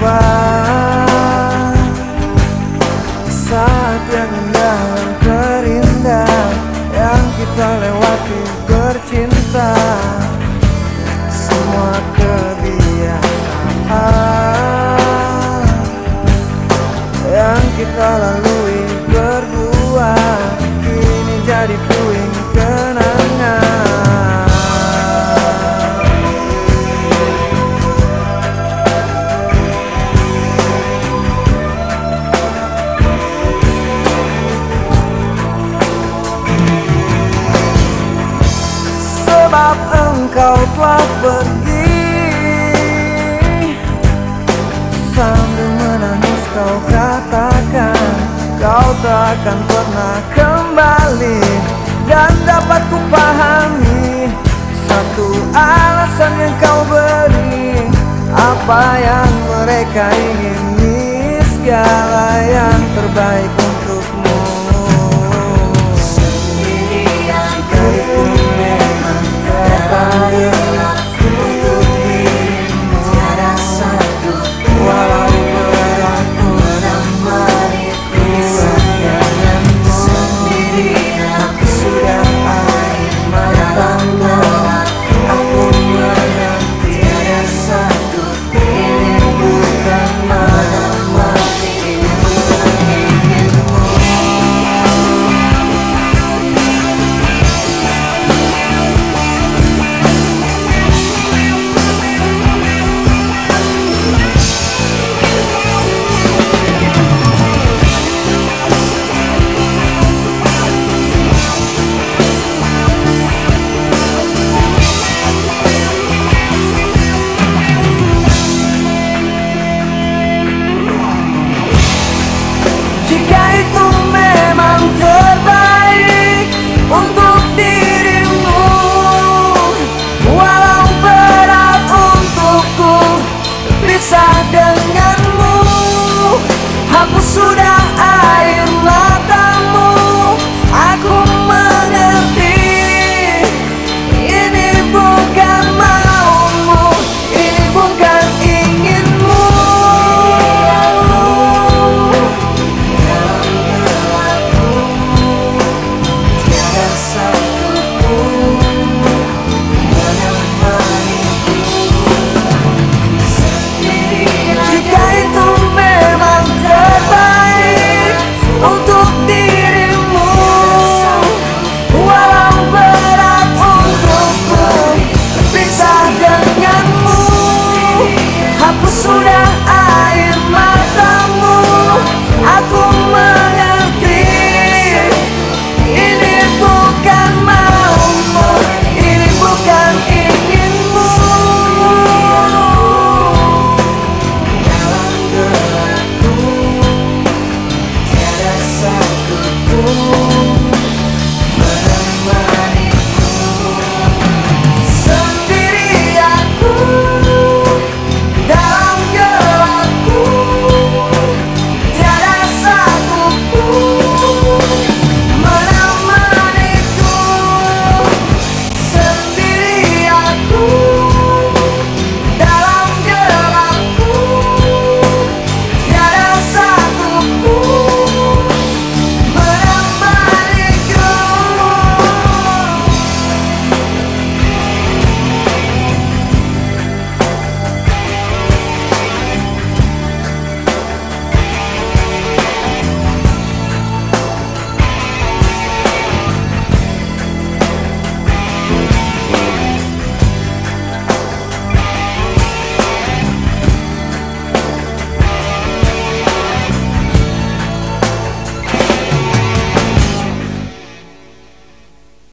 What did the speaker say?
Lupa. Saat yang indah dan terindah Yang kita lewati bercinta. Semua kebiasaan Yang kita lalui berdua Kini jadi puing kenangan engkau telah pergi. Sambil menangis kau katakan Kau takkan pernah kembali. Dan dapat ku pahami Satu alasan yang kau beri Apa yang mereka ingini Segala yang terbaik